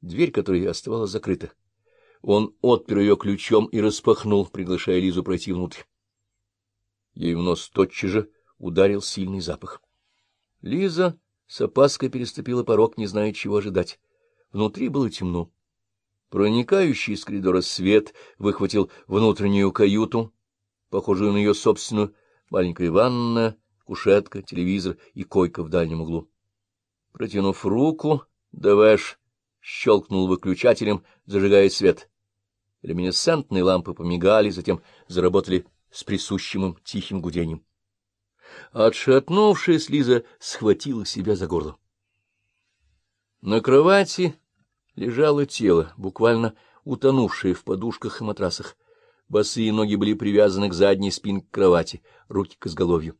дверь которой оставалась закрыта. Он отпер ее ключом и распахнул, приглашая Лизу пройти внутрь. Ей в нос тотчас же ударил сильный запах. Лиза с опаской переступила порог, не зная, чего ожидать. Внутри было темно. Проникающий из коридора свет выхватил внутреннюю каюту, похожую на ее собственную, маленькая ванная, кушетка, телевизор и койка в дальнем углу. Протянув руку, Давэш щелкнул выключателем, зажигая свет. Люминесцентные лампы помигали, затем заработали с присущим им тихим гудением. Отшатнувшись, Лиза схватила себя за горло. На кровати лежало тело, буквально утонувшее в подушках и матрасах. Босые ноги были привязаны к задней спинке кровати, руки к изголовью.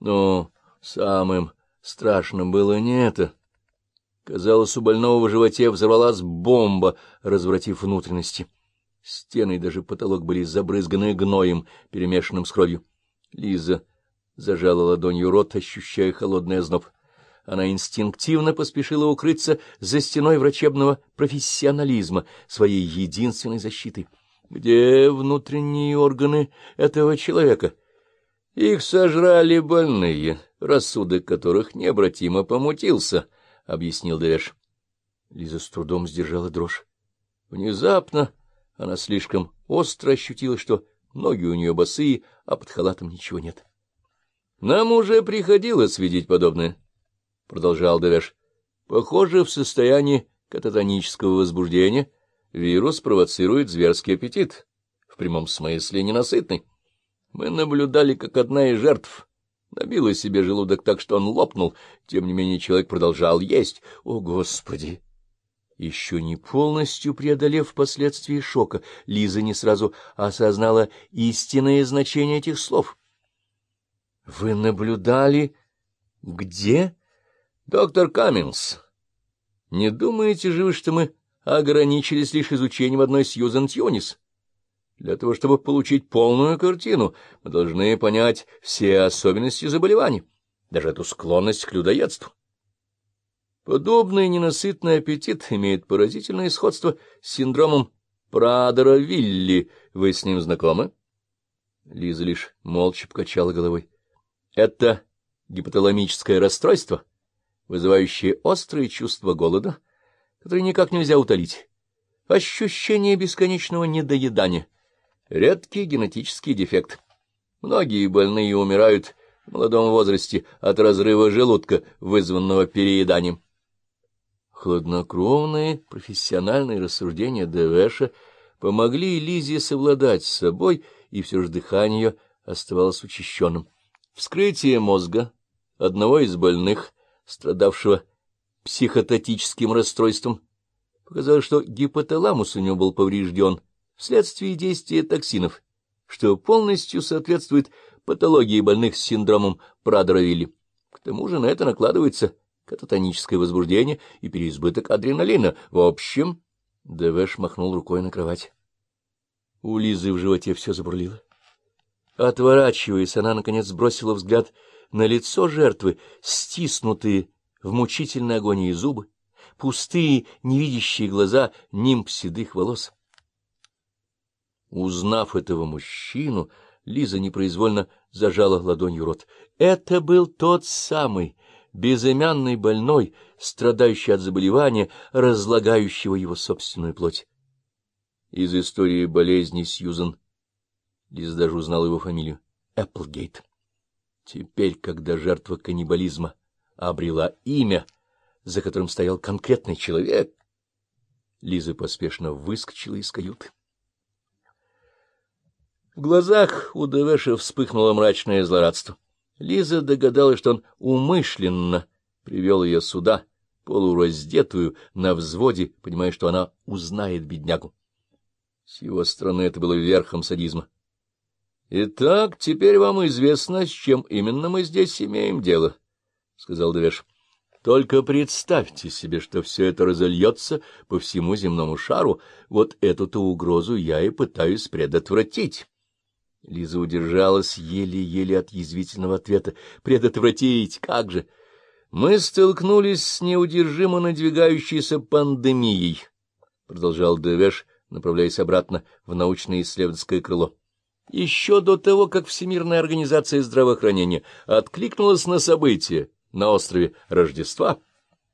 Но самым страшным было не это. Казалось, у больного в животе взорвалась бомба, развратив внутренности. Стены и даже потолок были забрызганы гноем, перемешанным с кровью. Лиза зажала ладонью рот, ощущая холодный озноб. Она инстинктивно поспешила укрыться за стеной врачебного профессионализма, своей единственной защитой. Где внутренние органы этого человека? Их сожрали больные, рассудок которых необратимо помутился, — объяснил Дэш. Лиза с трудом сдержала дрожь. Внезапно она слишком остро ощутила, что ноги у нее босые, а под халатом ничего нет. — Нам уже приходилось видеть подобное, — продолжал Девеш. — Похоже, в состоянии кататонического возбуждения вирус провоцирует зверский аппетит, в прямом смысле ненасытный. Мы наблюдали, как одна из жертв набила себе желудок так, что он лопнул, тем не менее человек продолжал есть. О, Господи! Еще не полностью преодолев последствия шока, Лиза не сразу осознала истинное значение этих слов. — Вы наблюдали? Где? — Доктор Каммингс. Не думаете же вы, что мы ограничились лишь изучением одной Сьюзен Тьюнис? Для того, чтобы получить полную картину, мы должны понять все особенности заболевания, даже эту склонность к людоедству. Подобный ненасытный аппетит имеет поразительное сходство с синдромом Прадера-Вилли. Вы с ним знакомы? Лиза лишь молча покачала головой. Это гипоталамическое расстройство, вызывающее острые чувства голода, которые никак нельзя утолить. Ощущение бесконечного недоедания. Редкий генетический дефект. Многие больные умирают в молодом возрасте от разрыва желудка, вызванного перееданием. Хладнокровные профессиональные рассуждения Девеша помогли Лизе совладать с собой, и все же дыхание ее оставалось учащенным. Вскрытие мозга одного из больных, страдавшего психотатическим расстройством, показало, что гипоталамус у него был поврежден вследствие действия токсинов, что полностью соответствует патологии больных с синдромом Прадера-Вилли. К тому же на это накладывается кататоническое возбуждение и переизбыток адреналина. В общем, Девеш махнул рукой на кровать. У Лизы в животе все забурлило. Отворачиваясь, она, наконец, бросила взгляд на лицо жертвы, стиснутые в мучительной агонии зубы, пустые, невидящие глаза, нимб седых волос. Узнав этого мужчину, Лиза непроизвольно зажала ладонью рот. Это был тот самый безымянный больной, страдающий от заболевания, разлагающего его собственную плоть. Из истории болезни Сьюзен Лиза даже узнала его фамилию — Эпплгейт. Теперь, когда жертва каннибализма обрела имя, за которым стоял конкретный человек, Лиза поспешно выскочила из каюты. В глазах у Девеша вспыхнуло мрачное злорадство. Лиза догадалась, что он умышленно привел ее сюда, полураздетую, на взводе, понимая, что она узнает беднягу. С его стороны это было верхом садизма. — Итак, теперь вам известно, с чем именно мы здесь имеем дело, — сказал Девеш. — Только представьте себе, что все это разольется по всему земному шару. Вот эту-то угрозу я и пытаюсь предотвратить. Лиза удержалась еле-еле от язвительного ответа. «Предотвратить! Как же!» «Мы столкнулись с неудержимо надвигающейся пандемией», — продолжал Девеш, направляясь обратно в научно-исследовательское крыло. Еще до того, как Всемирная организация здравоохранения откликнулась на события на острове Рождества,